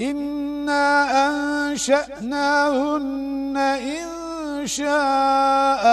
إنا أنشأناهن إن شاء